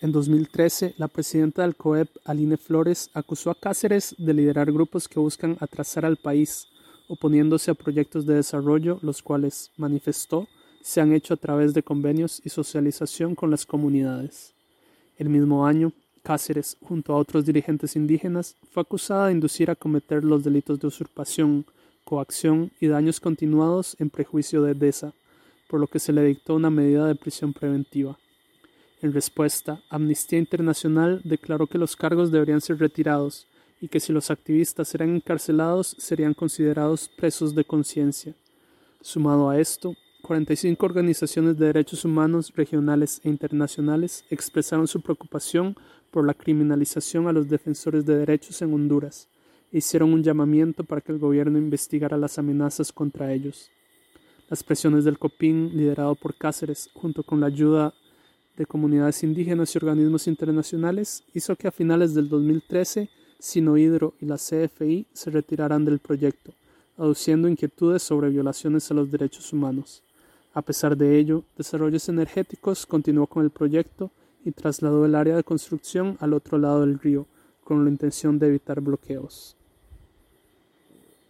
En 2013, la presidenta del COEP, Aline Flores, acusó a Cáceres de liderar grupos que buscan atrasar al país, oponiéndose a proyectos de desarrollo, los cuales, manifestó, se han hecho a través de convenios y socialización con las comunidades. El mismo año, Cáceres, junto a otros dirigentes indígenas, fue acusada de inducir a cometer los delitos de usurpación, coacción y daños continuados en prejuicio de DESA, por lo que se le dictó una medida de prisión preventiva. En respuesta, Amnistía Internacional declaró que los cargos deberían ser retirados y que si los activistas eran encarcelados serían considerados presos de conciencia. Sumado a esto, 45 organizaciones de derechos humanos regionales e internacionales expresaron su preocupación por la criminalización a los defensores de derechos en Honduras e hicieron un llamamiento para que el gobierno investigara las amenazas contra ellos. Las presiones del COPIN, liderado por Cáceres, junto con la ayuda de comunidades indígenas y organismos internacionales hizo que a finales del 2013 Sinohidro y la CFI se retiraran del proyecto, aduciendo inquietudes sobre violaciones a los derechos humanos. A pesar de ello, Desarrollos Energéticos continuó con el proyecto y trasladó el área de construcción al otro lado del río, con la intención de evitar bloqueos.